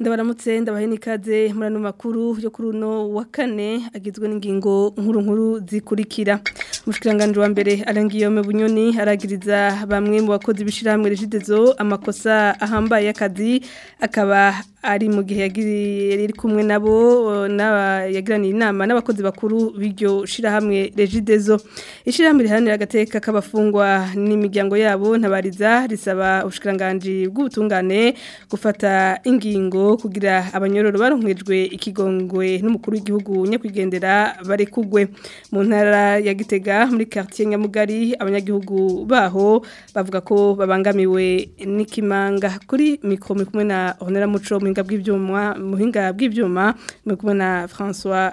baramutse ndabahe n'ikaze murano makuru yo kuri uno wa kane agizwe n'ingingo nkuru nkuru zikurikira umushikiranganji wa mbere arangiyome bunyoni aragiriza bamwe mu bakozi b'ishyirahamwe rejidezo amakosa ahambaye akazi akaba ari mu gihe yari kumwe nabo yagiraniye inama n'abakozi bakuru b'iryo shyirahamwe regidezo ishyirahamwe riharanira agateka k'abafungwa n'imiryango yabo ntabariza risaba ubushikiranganji bw'ubutungane gufata ingingo kugira abanyororo baronkejwe ikigongwe n'umukuru w'igihugu nyakwigendera barekugwe mu ntara ya gitega muri quartier nyamugari abanyagihugu baho bavuga ko babangamiwe n'ikimanga kuri mikoro kumwe na honera muco buhinga bw'ibyuma muhinga bw'ibyuma mu François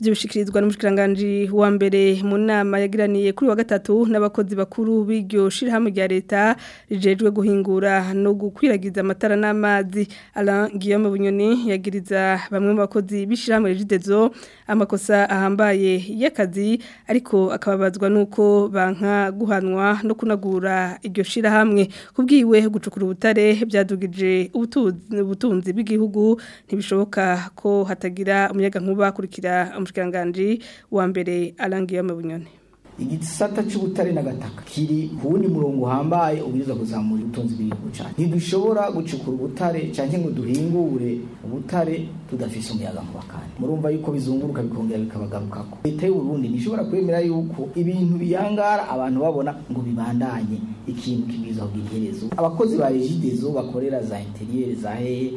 ibyo bishyikirizwa n'umushikiranganji wa mbere mu nama yagiraniye kuri wa gatatu n'abakozi bakuru b'iryo shyirahamwe rya leta rijejwe guhingura no gukwiragiza amatara n'amazi Alain Guillaume Bunyoni yagiriza bamwe mu bakozi b'ishyirahamwe regidezo amakosa ahambaye y'akazi ariko akababazwa n'uko banka guhanwa no kunagura iryo shyirahamwe hamwe kubwiwe gucukura ubutare byadugije ubutunzi bw'igihugu ntibishoboka ko hatagira umuyaga nkuba akurikira umushikiranganji wa mbere arangiye mu igisata cy'ubutare n'agataka kiri ku wundi murongo uhambaye ubwiza kuzamura ubutunzi bw'igihugu cyacu ntidushobora gucukura ubutare cyangwa ngo duhingure ubutare tudafise umuyaga mu bakandi murumva yuko bizunguruka bikongera bikabagarukako leta y'u Burundi ntishobora kwemera yuko ibintu biyangara abantu babona ngo bibandanye ikintu kibwiza ubwiherezo abakozi ba regidezo bakorera za interiere za hehe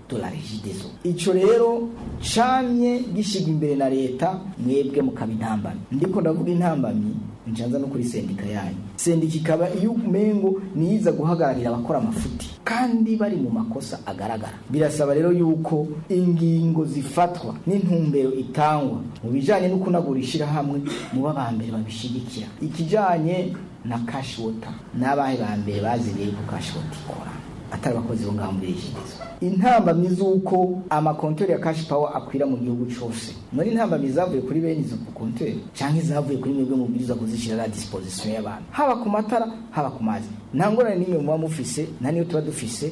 turarejidezo icyo rero canye gishyirwa imbere na leta mwebwe mukabintambamye ndiko ndavuga intambamyi ncanza no kuri sendika yanyu sendika ikaba iyo umengo niyiza guhagararira abakora amafuti kandi bari mu makosa agaragara birasaba rero yuko ingingo zifatwa n'intumbero itangwa mu bijyanye no kunagura ishyirahamwe mu babambere babishigikira ikijyanye na cash water n'abahe bambere bazi rero cash water ikora atari abakozi bo ngaho muri iyi intambamyi z'uko amakontori ya kashi pawa akwira mu gihugu cyose muri ntambamyi zavuye kuri bene izo kontweri cyangwa izavuye kuri mwebwe mubwiriza kuzishyira la disposition y'abantu haba ku matara haba ku mazi nta ngorane n'imwe muba mufise nta niyo tuba dufise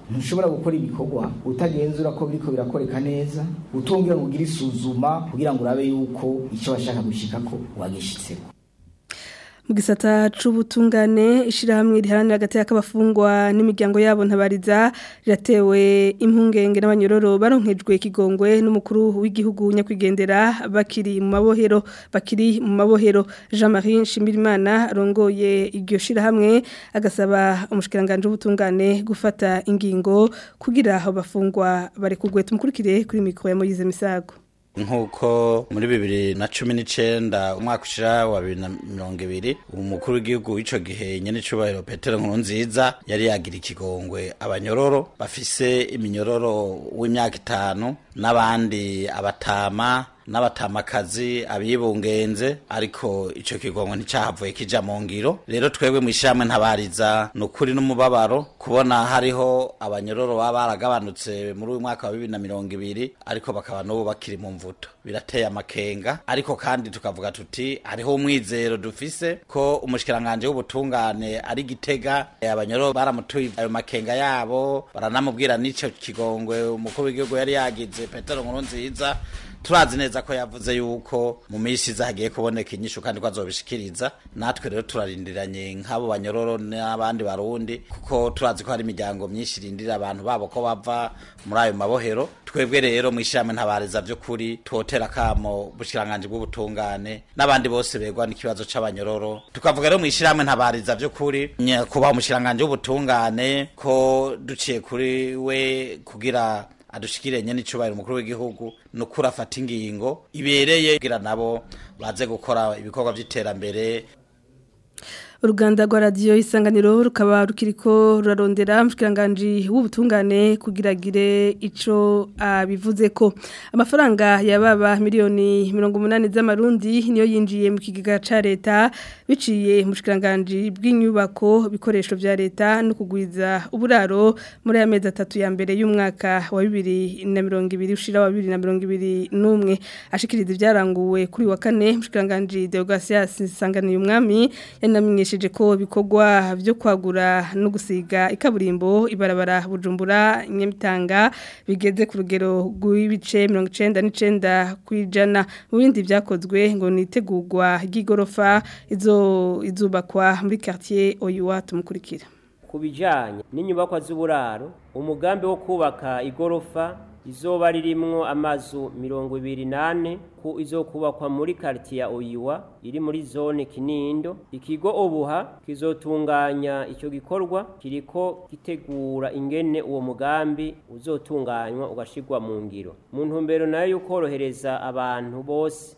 ntushobora gukora ibikorwa utagenzura ko biriko birakoreka neza utongera ngo isuzuma kugira ngo urabe yuko icyo washaka gushika ko wagishitseko Mugisata gisata c'ubutungane ishirahamwe riharanira hagati k’abafungwa n'imiryango yabo ntabariza riratewe impungenge n'abanyororo baronkejwe kigongwe n'umukuru w'igihugu nyakwigendera bakiri mu mabohero bakiri mu mabohero Jean Marie Nshimirimana rongoye iryo shirahamwe agasaba umushikiranganje w'ubutungane gufata ingingo kugira aho bafungwa bari kugweta kuri mikro ya Moyize Misago nk'uko muri bibiri na cumi n'icyenda umwaka ushira wa bibiri na mirongo ibiri umukuru w'igihugu w'icyo gihe nyine cyubahiro petero nkuru nziza yari yagira ikigongwe abanyororo bafise iminyororo w'imyaka itanu n'abandi abatama n'abatamakazi abibungenze ariko icyo kigongo nticyahavuye kijya mu ngiro rero twebwe mu ishyirahamwe ntabariza ni ukuri n'umubabaro kubona hariho abanyororo baba baragabanutse muri uyu mwaka wa bibiri na mirongo ibiri ariko bakaba n'ubu bakiri mu mvuto birateye amakenga ariko kandi tukavuga tuti hariho umwizero dufise ko umushikiranganje w'ubutungane ari gitega eh, abanyororo baramutuye ayo makenga yabo baranamubwira n'icyo kigongwe umukuru w'igihugu yari yagize petero nkuru nziza turazi neza ko yavuze yuko mu minsi zagiye kuboneka inyishu kandi ko azobishikiriza natwe rero turarindiranye nk'abo banyororo n'abandi barundi kuko turazi ko hari imiryango myinshi irindira abantu babo ko bava muri ayo mabohero twebwe rero mu ishyirahamwe ntabariza by'ukuri twotera akamo ubushyiranganji bw'ubutungane n'abandi bose begwa n'ikibazo cy’abanyororo tukavuga rero mu ishyirahamwe ntabariza by'ukuri kubaha umushiranganji w'ubutungane ko duciye kuri we kugira adushikiranye n'icyubahiro umukuru w'igihugu no kurafata ingingo ibereye kugira nabo baze gukora ibikorwa by'iterambere uruganda rwa radiyo isanganiro rukaba rukiriko rurarondera mushikiranganje w'ubutungane kugiragire ico abivuze ko amafaranga yababa miliyoni 180 z'amarundi niyo yinjiye mu kigega ca leta biciye mushikiranganje bw'inyubako bikoresho vya leta no kugwiza uburaro muri ya mezi atatu ya mbere y'umwaka wa 2020 ushira wa 2021 ashikiriza ivyaranguwe kuri wa kane mushikiranganje Deogasias isanganiye umwami yanamenye bamenyesheje ko bikorwa byo kwagura no gusiga ikaburimbo ibarabara bujumbura nyamitanga bigeze ku rugero rw'ibice mirongo icyenda n'icyenda mu bindi byakozwe ngo ni itegurwa ry'igorofa izubakwa muri quartier oyuwa tumukurikira ku bijyanye n'inyubakwa z'uburaro umugambi wo kubaka igorofa Izoba ririmo amazu mirongo ibiri n'ane ku izokubakwa muri karitiye ya oyiwa iri muri zone kinindo ikigo ubuha kizotunganya icyo gikorwa kiriko gitegura ingene uwo mugambi uzotunganywa ugashyirwa mu ngiro mu ntumbero nayo yo korohereza abantu bose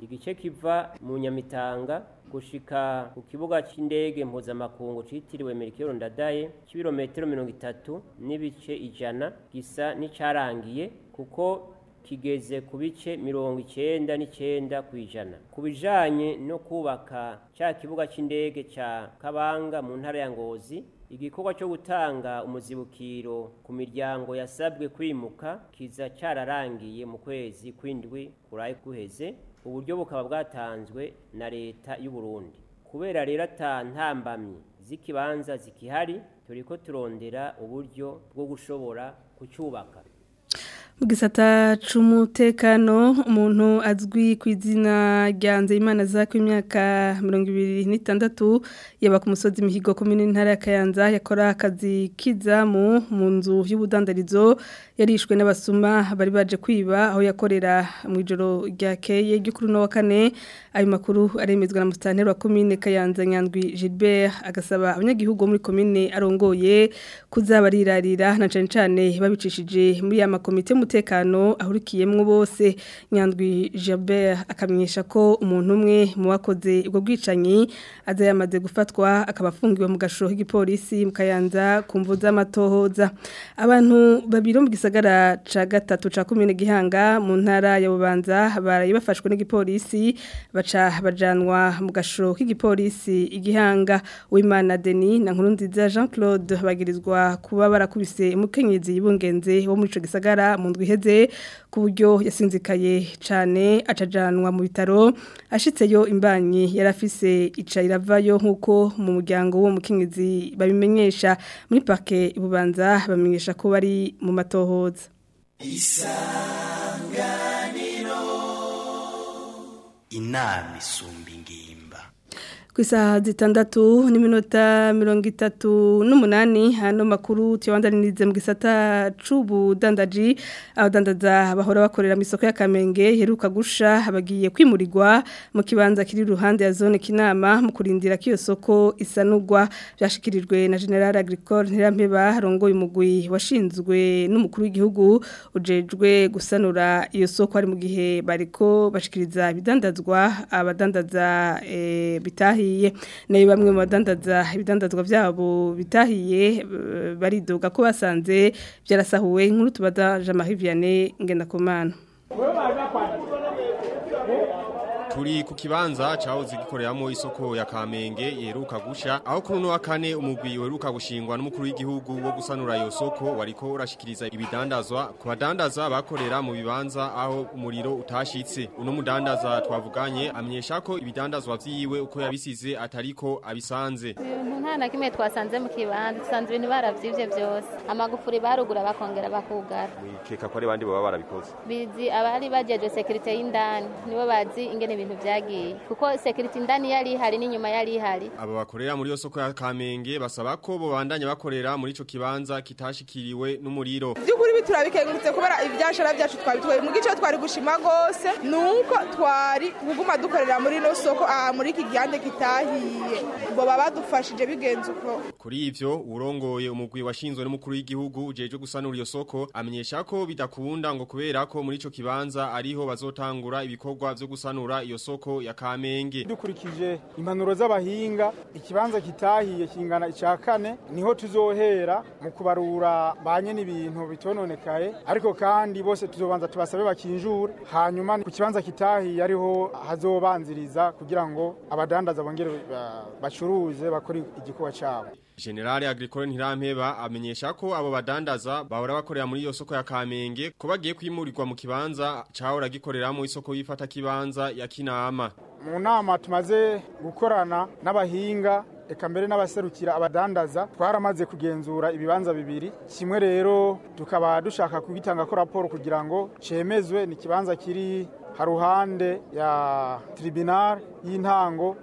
igice kiva mu nyamitanga gushika ku kibuga cy'indege mpuzamakungu cyitiriwe Melchior Ndadaye kibirometero mirongo itatu n'ibice ijana gisa n'icarangiye kuko kigeze ku bice mirongo icyenda n'icyenda ku ijana ku bijanye no kubaka cya kibuga cy'indege cya kabanga mu ntara ya ngozi igikorwa cyo gutanga umuzibukiro ku miryango yasabwe kwimuka kiza cyararangiye mu kwezi kw'indwi kuraye guheze uburyo bukaba bwatanzwe na leta y'u Burundi kubera rero ata z'ikibanza zikihari turi ko turondera uburyo bwo gushobora kucyubaka mu gisata cy'umutekano umuntu azwi ku izina rya nzeyimana za ku imyaka mirongo ibiri n'itandatu yaba ku musozi mihigo komini ntara ya kayanza yakora akazi k'izamu mu nzu y'ubudandarizo yarishwe n'abasuma bari baje kwiba aho yakorera mu ijoro ryakeye ryo kuri uno wa kane ayo makuru aremezwa na musitanteri wa komine kayanza nyandwi gilbert agasaba abanyagihugu muri komine arongoye kuzabarirarira na cyane cyane babicishije muri ya makomite mu umutekano ahurikiyemwo bose nyandwi Jabert akamenyesha ko umuntu umwe mu wakoze ubwo bwicanyi aza yamaze gufatwa akaba afungiwe mu gashoro k'igipolisi mu kayanza kumvuza amatohoza abantu babiri mu gisagara ca gatatu ca komine gihanga mu ntara ya bubanza baraye bafashwe n'igipolisi baca bajanwa mu gashoro k'igipolisi igihanga w'imana Deni na nkuru nziza Jean Claude bagirizwa kuba barakubise umukenyezi yibungenze wo muri ico gisagara mu ndwi iheze ku buryo yasinzikaye cyane acajanwa mu bitaro ashitseyo imbanyi yarafise afise ica iravayo nk'uko mu muryango wo mukenyezi babimenyesha muri pake ibubanza bamenyesha ko bari mu matohoza isanganiro inama isumba ku isaha zitandatu n'iminota mirongo itatu n'umunani hano makuru tuyabandanirize mu gisata c'ubudandaji abadandaza bahora bakorera misoko ya Kamenge heruka gusha bagiye kwimurirwa mu kibanza kiri ruhande ya zone kinama mu kurindira kiyo soko isanurwa byashikirijwe na General Agricole Ntirampeba rongoye umugwi washinzwe n'umukuru w'igihugu ujejwe gusanura iyo soko ari mu gihe bariko bashikiriza bidandazwa abadandaza e, eh, bitahi batahiye nayo bamwe mu badandaza ibidandazwa byabo bitahiye baridoga ko basanze byarasahuwe nk'urutubaza jean marie vianney ngendakumana turi ku kibanza cyahoze gikoreramo isoko ya Kamenge yeruka gusha aho kuri no kane umugwi weruka gushingwa n'umukuru w'igihugu wo gusanura yo soko wariko urashikiriza ibidandazwa ku badandaza bakorera mu bibanza aho umuriro utashitse uno mudandaza twavuganye amenyesha ko ibidandazwa vyiwe uko yabisize atariko abisanze ntana kimwe twasanze mu kibanza tusanze ibintu baravyivye byose amagufuri barugura bakongera bakugara wikeka ko ari bandi baba barabikoze bizi abari bajeje security y'indani nibo bazi ingene ibintu byagiye kuko security ndani yari ihari n'inyuma yari ihari aba bakorera muri yo soko ya Kamenge basaba ko bobandanya bakorera muri ico kibanza kitashikiriwe n'umuriro by'ukuri biturabikengurutse kubera ibyashara byacu twabitwaye mu gice twari gushima gose nuko twari kuguma dukorera muri no soko a muri iki gihande kitahiye bo baba badufashije bigenze uko kuri ivyo urongoye umugwi washinzwe n'umukuru w'igihugu jeje gusanura iyo soko amenyesha ko bidakunda ngo kubera ko muri ico kibanza ariho bazotangura ibikorwa byo gusanura iyo iyo soko ya Kamenge dukurikije impanuro z'abahinga ikibanza kitahiye kingana icya kane niho tuzohera mu kubarura banye n’ibintu bitononekaye ariko kandi bose tuzobanza tubasabe bakinjure hanyuma ku kibanza kitahiye ariho hazobanziriza kugira ngo abadandaza bongere bacuruze bakore igikorwa cyabo Generale Agricole Ntirampeba amenyesha ko abo badandaza bahora bakorera muri iyo soko ya Kamenge kubagiye bagiye kwimurirwa mu kibanza cahora mu isoko yifata kibanza ya Kinama. Mu nama tumaze gukorana n'abahinga eka mbere n'abaserukira abadandaza twaramaze kugenzura ibibanza bibiri kimwe rero tukaba dushaka kugitanga ko raporo kugira ngo cemezwe ni kibanza kiri haruhande ya tribunal y'intango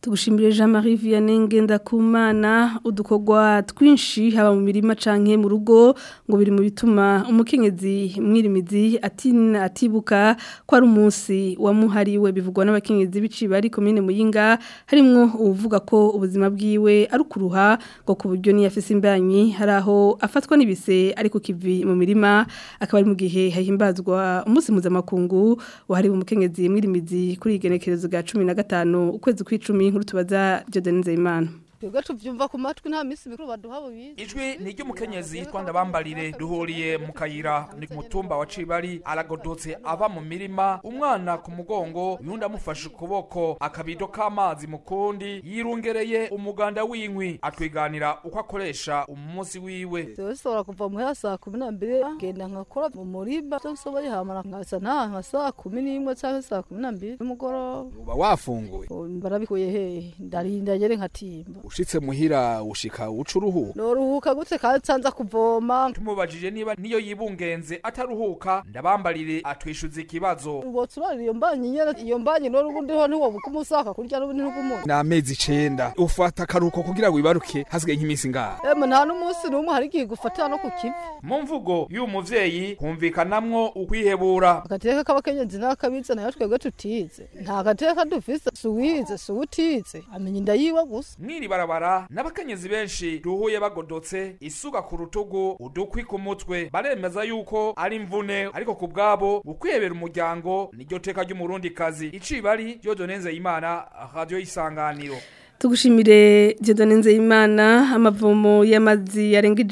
tugushimire Jean Marie Vianney ngenda kumana udukogwa twinshi haba mu mirima canke mu rugo ngo biri mu bituma umukenyezi mwirimizi ati atibuka kwa ari umunsi wamuhariwe bivugwa n'abakenyezi bici bari commune muyinga harimo uvuga ko ubuzima bwiwe ari kuruha ngo kuburyo ni yafise imbanyi haraho afatwa nibise ari ku kivi mu mirima akaba ari mu gihe hahimbazwa umunsi mpuzamakungu wahariwe umukenyezi mwirimizi kuri igenekerezo na gatanu ukwezi kw'icumi nkuru tubaza Jodani Nzeyimana twebwe tubyumva ku matwi nta minsi mikuru baduha bubizi ijwi ni iry'umukenyezi yitwa ndabambarire duhuriye mu kayira ni ku mutumba wa cibari aragodotse ava mu mirima umwana ku mugongo uyundi amufashe ukuboko akabido k'amazi mu kundi yirungereye umuganda w'inkwi atwiganira uko akoresha umunsi wiwe dushobora kuva muhera saa kumi n'ambere ngenda nkakora mu murima nsoboye hamara nkasa nta nka saa kumi n'imwe cyangwa saa kumi n'ambiri z'umugoroba uba wafunguye barabikuye hehe ndarinda ngere nkatimba ushitse muhira ushika ucuruhu noruhuka gute kansanza kuvoma tumubajije niba niyo yibungenze ataruhuka ndabambarire atwishuza ikibazo ubotsubara iyo mbanyi nyene iyo mbanyi norugundiho niwo bukumusaka kurya n'ubundi n'ugumuntu na amezi 9 ufata akaruko kugira wibaruke hasigaye nk'iminsi ngara emwe nta n'umunsi n'umwe hari igihe gufatira no ku kivi mu mvugo y'uyu muvyeyi humvikanamwo ukwihebura agateka k'abakenyezi n'akabiza nayo twebwe tutize nta gateka dufise suwize suwutize amenya inda yiwe gusa mwiribara barabara n'abakenyezi benshi ruhuye bagodotse isuka ku rutugu udukwi ku mutwe baremeza yuko ari imvune ariko ku bwabo gukwebera umuryango niryo teka ry'umurundikazi icibari Dioneze Imana radio isanganiro tugushimire jedone nzeyimana amavomo y'amazi yarenga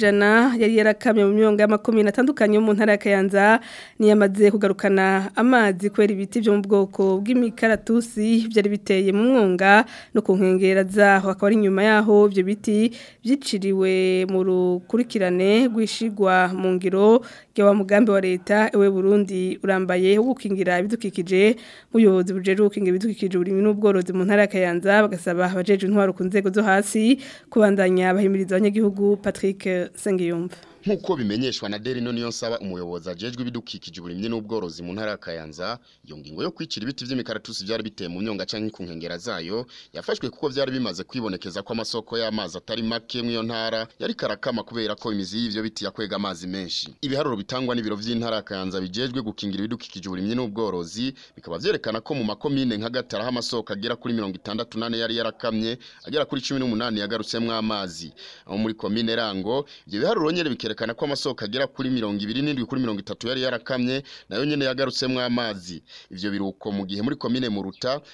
yari yarakamye mu myonga y'amakomine atandukanye mu ntara ya kayanza niyamaze kugarukana amazi kubera ibiti byo mu bwoko bw'imikaratusi byari biteye mu mwonga no ku nkengero zaho akaba ari inyuma yaho ibyo biti byiciriwe mu rukurikirane rw'ishigwa mu ngiro wa mugambi wa leta iwe burundi urambaye wo gukingira ibidukikije ubuyobozi bujerukinga ibidukikije burimo n'ubworozi mu ntara ya kayanza bagasaba abajejwe intwaro ku nzego zo hasi kubandanya bahimiriza abanyagihugu Patrick Sengiyumva nk'uko bimenyeshwa na Daily None Niyonsaba umuyobozi ajejwe ibidukikije uburimye n'ubworozi mu ntara ya Kayanza iyo ngingo yo kwicira ibiti by'imikaratusi byari biteye mu myonga canke ku nkengera zayo yafashwe kuko byari bimaze kwibonekeza ko amasoko y'amazi atari make mu iyo ntara yari karakama kubera ko imizi y’ibyo biti yakwega amazi menshi ibiharuro bitangwa n'ibiro by'intara ya Kayanza bijejwe gukingira ibidukikije uburimye n'ubworozi bikaba vyerekana ko mu makomine nka Gatara amasoko agera kuri mirongo itandatu nane yari yarakamye agera kuri cumi n’umunani yagarutsemo amazi aho muri komine Rango ibyo biharuro nyene bikere cyerekana ko amasoko agera kuri mirongo ibiri n'indwi kuri mirongo itatu yari yarakamye nayo nyine yagarutsemo amazi ibyo biruko mu gihe muri komine muruta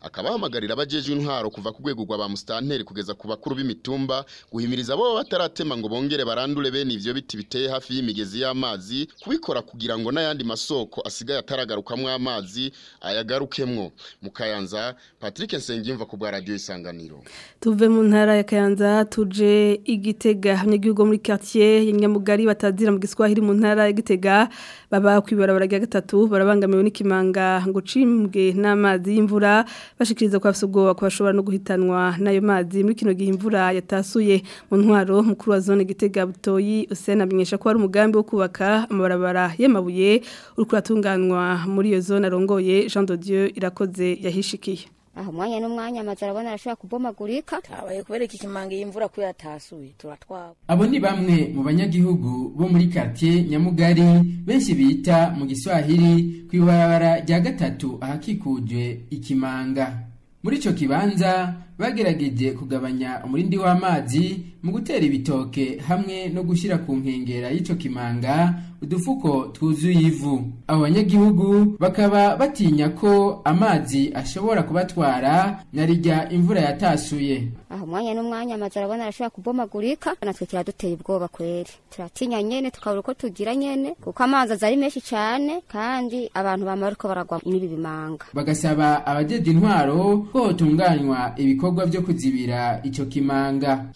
akabahamagarira abajejwe intwaro kuva ku rwego rwa ba musitanteri kugeza ku bakuru b'imitumba guhimiriza abo bataratema ngo bongere barandure bene ibyo biti biteye hafi y'imigezi y'amazi kubikora kugira ngo n'ayandi masoko asigaye ataragarukamwo amazi ayagarukemwo mu kayanza patrick nsengimva ku bwa radiyo isanganiro tuve mu ntara ya kayanza tuje igitega abanyagihugu muri quartier nyamugari batazira mu giswahili mu ntara ya gitega baba ku ibarabara rya gatatu barabangamiwe n'ikimanga ngo ucimbwe n'amazi y'imvura bashikiriza ko bafite ubwoba ko bashobora no guhitanwa n'ayo mazi muri kino gihe imvura yatasuye mu ntwaro mukuru wa zone gitega butoyi usena amenyesha ko hari umugambi wo kubaka amabarabara y'amabuye uri kuratunganywa muri iyo zone arongoye utoye jean de dieu irakoze yahishikiye aha umwanya n'umwanya amazu arabona arashobora kubomagurika tabaye kubereka ikimanga iyi mvura ko yatasuye turatwaba abo ni bamwe mu banyagihugu bo muri karitsiye nyamugari benshi bita mu giswahili ku ibarabara rya gatatu ahakikujwe ikimanga muri icyo kibanza bagerageje kugabanya umurindi w'amazi mu gutera ibitoke hamwe no gushyira ku nkengera y'icyo kimanga udufuko twuzuye ivu abo banyagihugu bakaba batinya ko amazi ashobora kubatwara narijya imvura yatasuye aha umwanya n'umwanya amazi arabona arashobora kubomagurika natwe kiraduteye ubwoba kweri turatinya nyene tukabura uko tugira nyene kuko amazi aza ari menshi cyane kandi abantu bamara uko baragwa n'ibi bimanga bagasaba abajejwe intwaro ko hotunganywa ibikorwa byo kuzibira icyo kimanga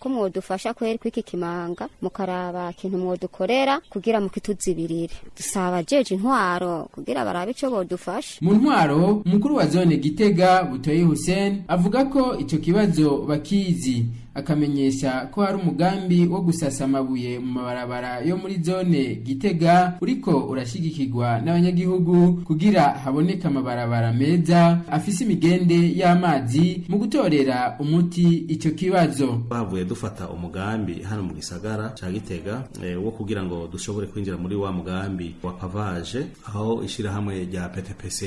ko mwodufasha kweri kw'iki kimanga mukaraba ikintu mwodukorera kugira mukituzibirire dusaba jeje intwaro kugira barabe ico bodufasha mu ntwaro umukuru wa zone gitega butoyi hussein avuga ko icyo kibazo bakizi akamenyesha ko hari umugambi wo gusasa amabuye mu mabarabara yo muri zone Gitega uriko urashigikirwa n'abanyagihugu kugira haboneka amabarabara meza afise imigende y'amazi mu gutorera umuti icyo kibazo bavuye dufata umugambi hano mu gisagara cya Gitega eh, wo kugira ngo dushobore kwinjira muri wa mugambi wa pavaje aho ishirahamwe rya PTPC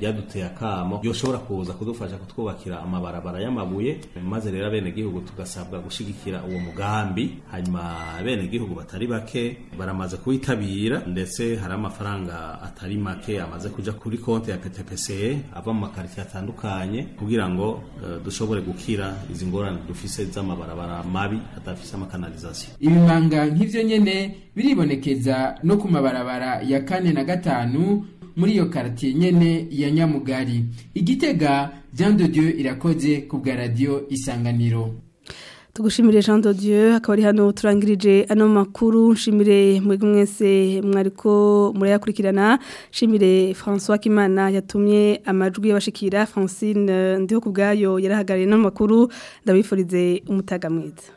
ryaduteye akamo yoshobora kuza kudufasha kutwubakira amabarabara y'amabuye maze rero abene gihugu tugasa basabwa gushyigikira uwo mugambi hanyuma bene gihugu batari bake baramaze kuwitabira ndetse hari amafaranga atari make amaze kujya kuri konti ya PTPCE ava mu makaritiye atandukanye kugira ngo eh, dushobore gukira izi ngorane dufise z'amabarabara mabi adafise amakanalizasiyo ibimanga nk'ivyo nyene biribonekeza no ku mabarabara ya kane na gatanu muri iyo karitiye nyene ya nyamugari igitega jean de dieu irakoze ku bwa radiyo isanganiro tugushimire jean de Dieu akaba ari hano turangirije ano makuru nshimire mwebwe mwese mwariko murayakurikirana nshimire francois kimana yatumye amajwi y'abashikira francine ndiho ku yarahagariye yarahagarariye makuru ndabifurize umutaga mwiza